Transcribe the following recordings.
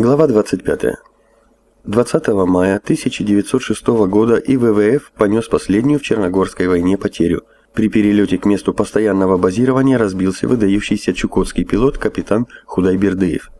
Глава 25. 20 мая 1906 года ИВВФ понес последнюю в Черногорской войне потерю. При перелете к месту постоянного базирования разбился выдающийся чукотский пилот капитан Худайбердыев.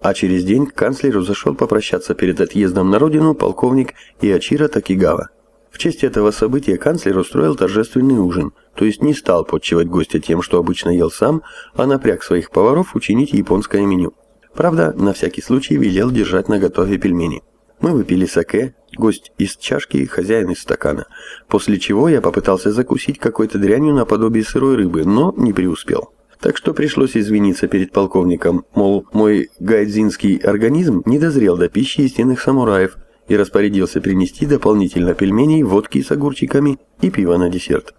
А через день к канцлеру зашел попрощаться перед отъездом на родину полковник Иачира Такигава. В честь этого события канцлер устроил торжественный ужин, то есть не стал подчивать гостя тем, что обычно ел сам, а напряг своих поваров учинить японское меню. Правда, на всякий случай велел держать на готове пельмени. Мы выпили саке, гость из чашки, хозяин из стакана, после чего я попытался закусить какой-то дрянью наподобие сырой рыбы, но не преуспел. Так что пришлось извиниться перед полковником, мол, мой гайдзинский организм не дозрел до пищи истинных самураев и распорядился принести дополнительно пельменей, водки с огурчиками и пиво на десерт.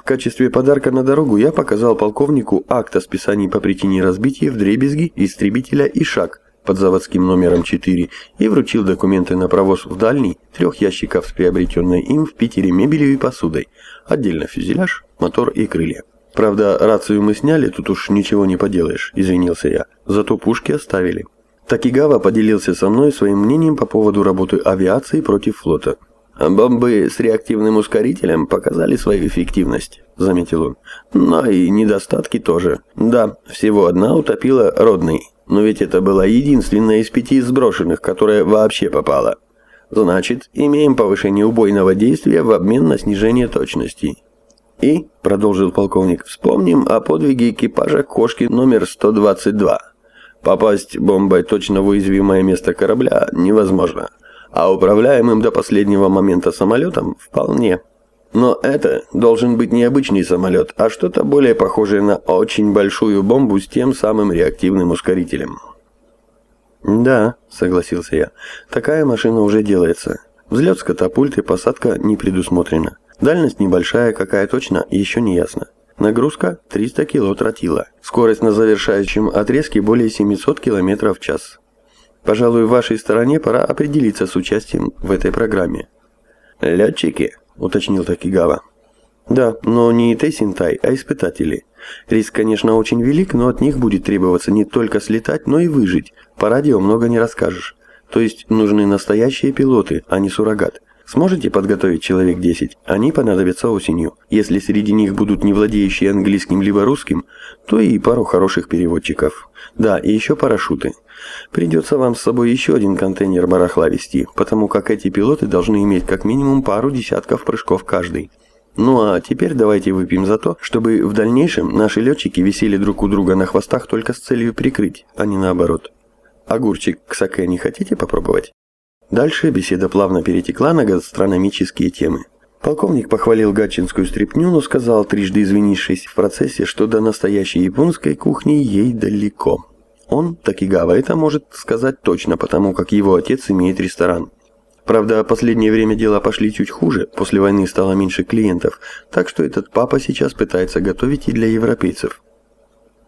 В качестве подарка на дорогу я показал полковнику акт о списании по причине разбития в дребезги истребителя «Ишак» под заводским номером 4 и вручил документы на провоз в дальний трех ящиков с приобретенной им в Питере мебелью и посудой, отдельно фюзеляж, мотор и крылья. Правда, рацию мы сняли, тут уж ничего не поделаешь, извинился я. Зато пушки оставили. Такигава поделился со мной своим мнением по поводу работы авиации против флота. «Бомбы с реактивным ускорителем показали свою эффективность», — заметил он. «Но и недостатки тоже. Да, всего одна утопила родный, но ведь это была единственная из пяти сброшенных, которая вообще попала. Значит, имеем повышение убойного действия в обмен на снижение точности. И, продолжил полковник, вспомним о подвиге экипажа кошки номер 122. Попасть бомбой точно в уязвимое место корабля невозможно а управляемым до последнего момента самолетом вполне. Но это должен быть не обычный самолет, а что-то более похожее на очень большую бомбу с тем самым реактивным ускорителем. «Да», — согласился я, — «такая машина уже делается. Взлет с катапульты, посадка не предусмотрена. Дальность небольшая, какая точно, еще не ясно. Нагрузка 300 кг тротила. Скорость на завершающем отрезке более 700 км в час. Пожалуй, вашей стороне пора определиться с участием в этой программе. «Летчики?» – уточнил Такигава. «Да, но не Тейсинтай, а испытатели. Риск, конечно, очень велик, но от них будет требоваться не только слетать, но и выжить. По радио много не расскажешь. То есть нужны настоящие пилоты, а не суррогат. Сможете подготовить человек 10? Они понадобятся осенью. Если среди них будут не владеющие английским либо русским, то и пару хороших переводчиков. Да, и еще парашюты. Придется вам с собой еще один контейнер барахла вести, потому как эти пилоты должны иметь как минимум пару десятков прыжков каждый. Ну а теперь давайте выпьем за то, чтобы в дальнейшем наши летчики висели друг у друга на хвостах только с целью прикрыть, а не наоборот. Огурчик к саке не хотите попробовать? Дальше беседа плавно перетекла на гастрономические темы. Полковник похвалил гатчинскую стряпню, но сказал, трижды извинившись в процессе, что до настоящей японской кухни ей далеко. Он, Такигава, это может сказать точно, потому как его отец имеет ресторан. Правда, последнее время дела пошли чуть хуже, после войны стало меньше клиентов, так что этот папа сейчас пытается готовить и для европейцев.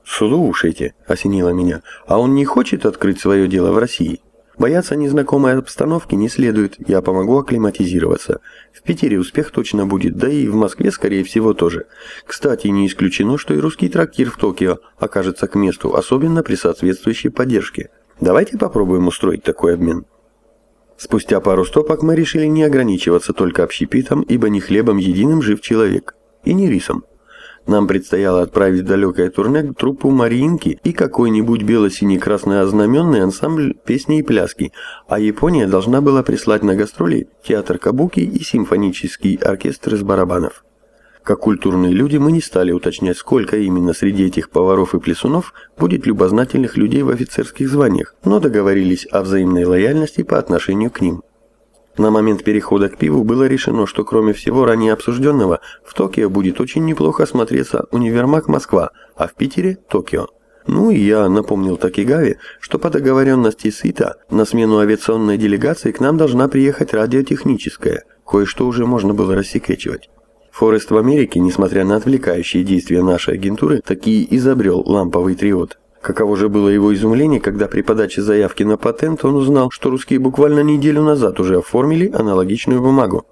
«Слушайте», — осенило меня, — «а он не хочет открыть свое дело в России?» Бояться незнакомой обстановки не следует, я помогу акклиматизироваться. В Питере успех точно будет, да и в Москве, скорее всего, тоже. Кстати, не исключено, что и русский трактир в Токио окажется к месту, особенно при соответствующей поддержке. Давайте попробуем устроить такой обмен. Спустя пару стопок мы решили не ограничиваться только общепитом, ибо не хлебом единым жив человек. И не рисом. Нам предстояло отправить в далекое турне труппу Мариинки и какой-нибудь бело-синий-красный ознаменный ансамбль песни и пляски, а Япония должна была прислать на гастроли театр кабуки и симфонический оркестр из барабанов. Как культурные люди мы не стали уточнять, сколько именно среди этих поваров и плясунов будет любознательных людей в офицерских званиях, но договорились о взаимной лояльности по отношению к ним. На момент перехода к пиву было решено, что кроме всего ранее обсужденного, в Токио будет очень неплохо смотреться универмаг Москва, а в Питере – Токио. Ну и я напомнил Такигаве, что по договоренности с ИТА на смену авиационной делегации к нам должна приехать радиотехническая, кое-что уже можно было рассекречивать. Форест в Америке, несмотря на отвлекающие действия нашей агентуры, таки изобрел ламповый триод. Каково же было его изумление, когда при подаче заявки на патент он узнал, что русские буквально неделю назад уже оформили аналогичную бумагу.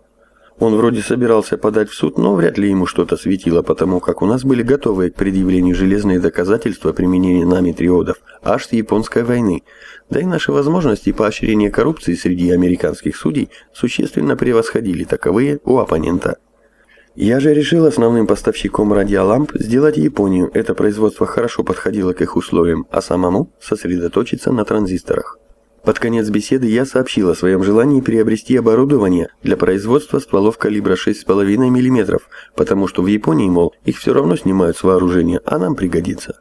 Он вроде собирался подать в суд, но вряд ли ему что-то светило, потому как у нас были готовые к предъявлению железные доказательства применения нами триодов аж с японской войны, да и наши возможности поощрения коррупции среди американских судей существенно превосходили таковые у оппонента. Я же решил основным поставщиком радиоламп сделать Японию, это производство хорошо подходило к их условиям, а самому сосредоточиться на транзисторах. Под конец беседы я сообщил о своем желании приобрести оборудование для производства стволов калибра 6,5 мм, потому что в Японии, мол, их все равно снимают с вооружения, а нам пригодится.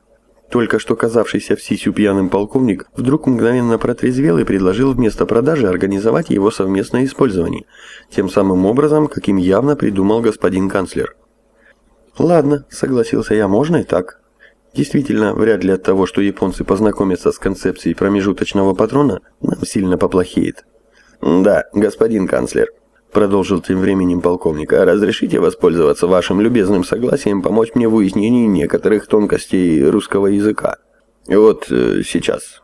Только что казавшийся в сисю пьяным полковник вдруг мгновенно протрезвел и предложил вместо продажи организовать его совместное использование, тем самым образом, каким явно придумал господин канцлер. «Ладно», — согласился я, — «можно и так». Действительно, вряд ли от того, что японцы познакомятся с концепцией промежуточного патрона, нам сильно поплохеет. «Да, господин канцлер», — продолжил тем временем полковник, «а разрешите воспользоваться вашим любезным согласием помочь мне в выяснении некоторых тонкостей русского языка? Вот э, сейчас».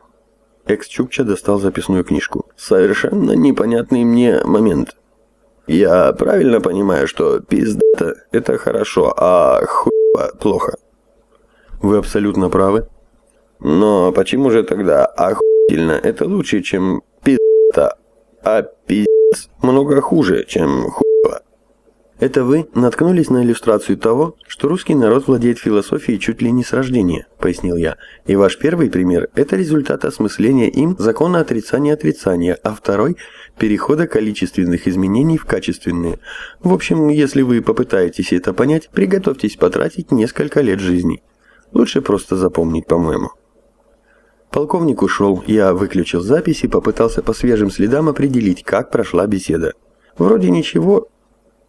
Экс-Чукча достал записную книжку. «Совершенно непонятный мне момент. Я правильно понимаю, что пизда – это хорошо, а хуево – плохо?» Вы абсолютно правы. Но почему же тогда охуительно это лучше, чем пизда, а пиздец много хуже, чем хуево? Это вы наткнулись на иллюстрацию того, что русский народ владеет философией чуть ли не с рождения, пояснил я. И ваш первый пример – это результат осмысления им закона отрицания отрицания, а второй – перехода количественных изменений в качественные. В общем, если вы попытаетесь это понять, приготовьтесь потратить несколько лет жизни. Лучше просто запомнить, по-моему. Полковник ушел, я выключил запись и попытался по свежим следам определить, как прошла беседа. Вроде ничего.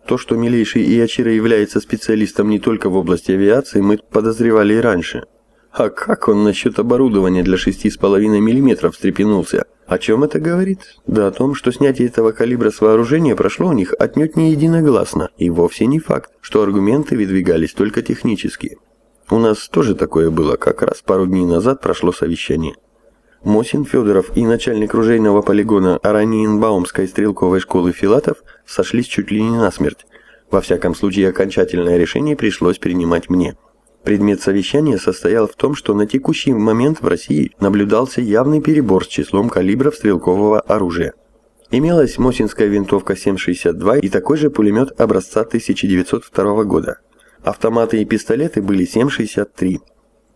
То, что милейший Иачира является специалистом не только в области авиации, мы подозревали и раньше. А как он насчет оборудования для 6,5 мм встрепенулся? О чем это говорит? Да о том, что снятие этого калибра с вооружения прошло у них отнюдь не единогласно, и вовсе не факт, что аргументы выдвигались только технические. У нас тоже такое было, как раз пару дней назад прошло совещание. Мосин, Федоров и начальник ружейного полигона Араниенбаумской стрелковой школы Филатов сошлись чуть ли не насмерть. Во всяком случае, окончательное решение пришлось принимать мне. Предмет совещания состоял в том, что на текущий момент в России наблюдался явный перебор с числом калибров стрелкового оружия. Имелась Мосинская винтовка 7,62 и такой же пулемет образца 1902 года. Автоматы и пистолеты были 7,63.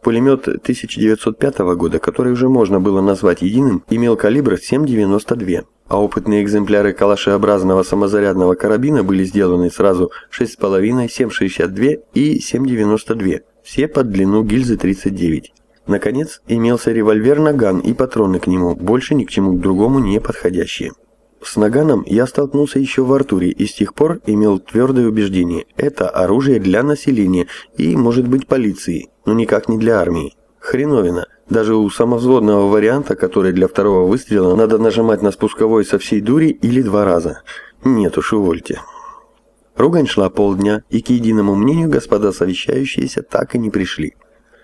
Пулемет 1905 года, который уже можно было назвать единым, имел калибр 7,92, а опытные экземпляры калашеобразного самозарядного карабина были сделаны сразу 6,5, 7,62 и 7,92, все под длину гильзы 39. Наконец, имелся револьвер «Наган» и патроны к нему, больше ни к чему другому не подходящие. С наганом я столкнулся еще в Артуре и с тех пор имел твердое убеждение – это оружие для населения и, может быть, полиции, но никак не для армии. Хреновина. Даже у самовзводного варианта, который для второго выстрела надо нажимать на спусковой со всей дури или два раза. Нет уж, увольте. Ругань шла полдня, и к единому мнению господа совещающиеся так и не пришли.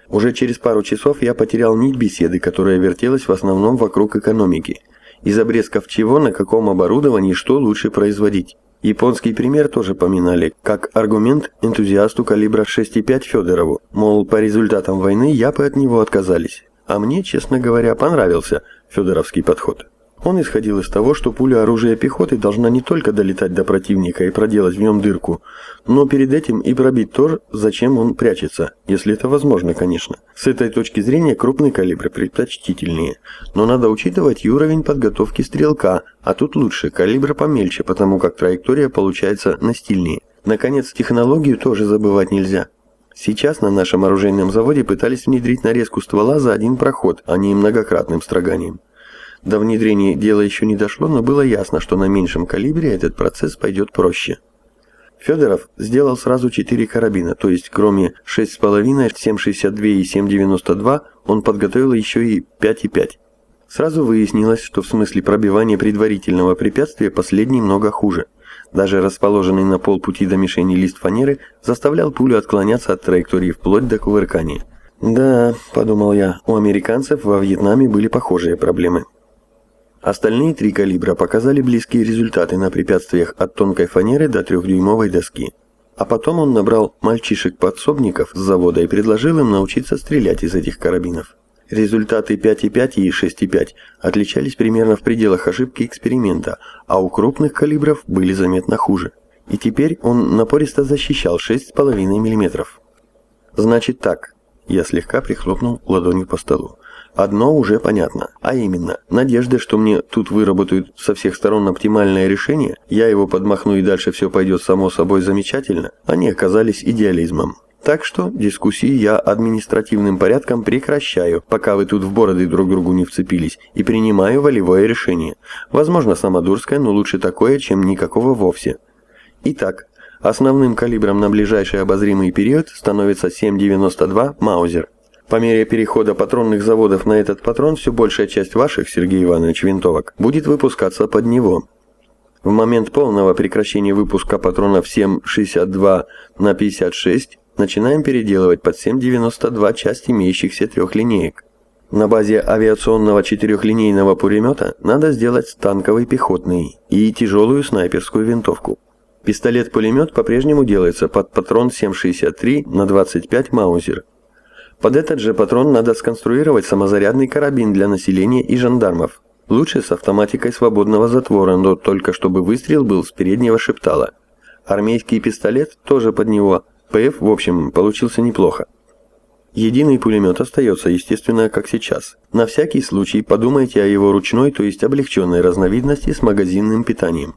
Уже через пару часов я потерял нить беседы, которая вертелась в основном вокруг экономики – из обрезков чего, на каком оборудовании, что лучше производить. Японский пример тоже поминали, как аргумент энтузиасту калибра 6,5 Федорову, мол, по результатам войны япы от него отказались. А мне, честно говоря, понравился федоровский подход. Он исходил из того, что пуля оружия пехоты должна не только долетать до противника и проделать в нем дырку, но перед этим и пробить то, зачем он прячется, если это возможно, конечно. С этой точки зрения крупный калибр предпочтительнее, но надо учитывать и уровень подготовки стрелка, а тут лучше калибр помельче, потому как траектория получается настильнее. Наконец, технологию тоже забывать нельзя. Сейчас на нашем оружейном заводе пытались внедрить нарезку ствола за один проход, а не многократным строганием. До внедрения дело еще не дошло, но было ясно, что на меньшем калибре этот процесс пойдет проще. Федоров сделал сразу четыре карабина, то есть кроме 6,5, 7,62 и 7,92 он подготовил еще и 5,5. Сразу выяснилось, что в смысле пробивания предварительного препятствия последний много хуже. Даже расположенный на полпути до мишени лист фанеры заставлял пулю отклоняться от траектории вплоть до кувыркания. «Да», — подумал я, — «у американцев во Вьетнаме были похожие проблемы». Остальные три калибра показали близкие результаты на препятствиях от тонкой фанеры до трехдюймовой доски. А потом он набрал мальчишек-подсобников с завода и предложил им научиться стрелять из этих карабинов. Результаты 5,5 и 6,5 отличались примерно в пределах ошибки эксперимента, а у крупных калибров были заметно хуже. И теперь он напористо защищал 6,5 мм. Значит так, я слегка прихлопнул ладонью по столу. Одно уже понятно, а именно, надежда, что мне тут выработают со всех сторон оптимальное решение, я его подмахну и дальше все пойдет само собой замечательно, они оказались идеализмом. Так что дискуссии я административным порядком прекращаю, пока вы тут в бороды друг другу не вцепились, и принимаю волевое решение. Возможно, самодурское, но лучше такое, чем никакого вовсе. Итак, основным калибром на ближайший обозримый период становится 7,92 Маузер. По мере перехода патронных заводов на этот патрон все большая часть ваших, Сергей Иванович, винтовок будет выпускаться под него. В момент полного прекращения выпуска патронов 7,62 на 56 начинаем переделывать под 7,92 часть имеющихся трехлинеек. На базе авиационного четырехлинейного пулемета надо сделать танковый пехотный и тяжелую снайперскую винтовку. Пистолет-пулемет по-прежнему делается под патрон 7,63 на 25 Маузер под этот же патрон надо сконструировать самозарядный карабин для населения и жандармов. Лучше с автоматикой свободного затвора, но только чтобы выстрел был с переднего шептала. Армейский пистолет тоже под него. ПФ, в общем, получился неплохо. Единый пулемет остается, естественно, как сейчас. На всякий случай подумайте о его ручной, то есть облегченной разновидности с магазинным питанием.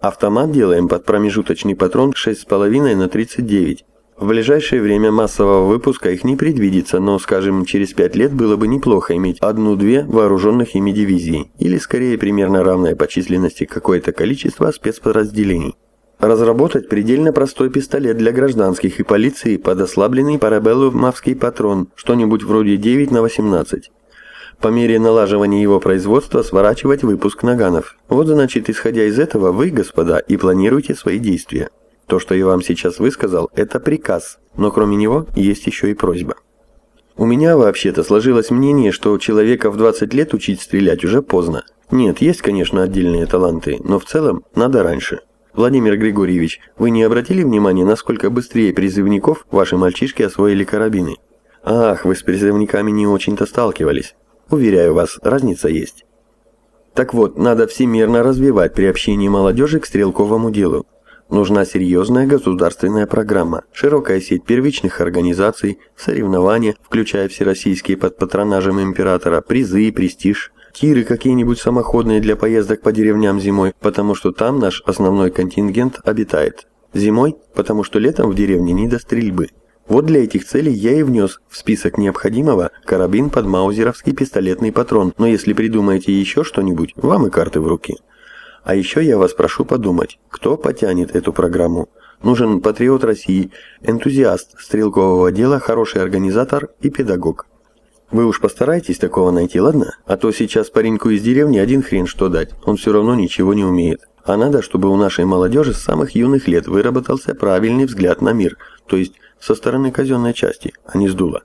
Автомат делаем под промежуточный патрон 6,5 на 39 в ближайшее время массового выпуска их не предвидится, но, скажем, через пять лет было бы неплохо иметь одну-две вооруженных ими дивизии, или скорее примерно равное по численности какое-то количество спецподразделений. Разработать предельно простой пистолет для гражданских и полиции под ослабленный парабеллумовский патрон, что-нибудь вроде 9 на 18. По мере налаживания его производства сворачивать выпуск наганов. Вот значит, исходя из этого, вы, господа, и планируете свои действия. То, что я вам сейчас высказал, это приказ, но кроме него есть еще и просьба. У меня вообще-то сложилось мнение, что человека в 20 лет учить стрелять уже поздно. Нет, есть, конечно, отдельные таланты, но в целом надо раньше. Владимир Григорьевич, вы не обратили внимания, насколько быстрее призывников ваши мальчишки освоили карабины? Ах, вы с призывниками не очень-то сталкивались. Уверяю вас, разница есть. Так вот, надо всемирно развивать приобщение молодежи к стрелковому делу. Нужна серьезная государственная программа, широкая сеть первичных организаций, соревнования, включая всероссийские под патронажем императора, призы и престиж, тиры какие-нибудь самоходные для поездок по деревням зимой, потому что там наш основной контингент обитает. Зимой, потому что летом в деревне не до стрельбы. Вот для этих целей я и внес в список необходимого карабин под маузеровский пистолетный патрон, но если придумаете еще что-нибудь, вам и карты в руки. А еще я вас прошу подумать, кто потянет эту программу. Нужен патриот России, энтузиаст стрелкового дела, хороший организатор и педагог. Вы уж постарайтесь такого найти, ладно? А то сейчас пареньку из деревни один хрен что дать, он все равно ничего не умеет. А надо, чтобы у нашей молодежи с самых юных лет выработался правильный взгляд на мир, то есть со стороны казенной части, а не с дула.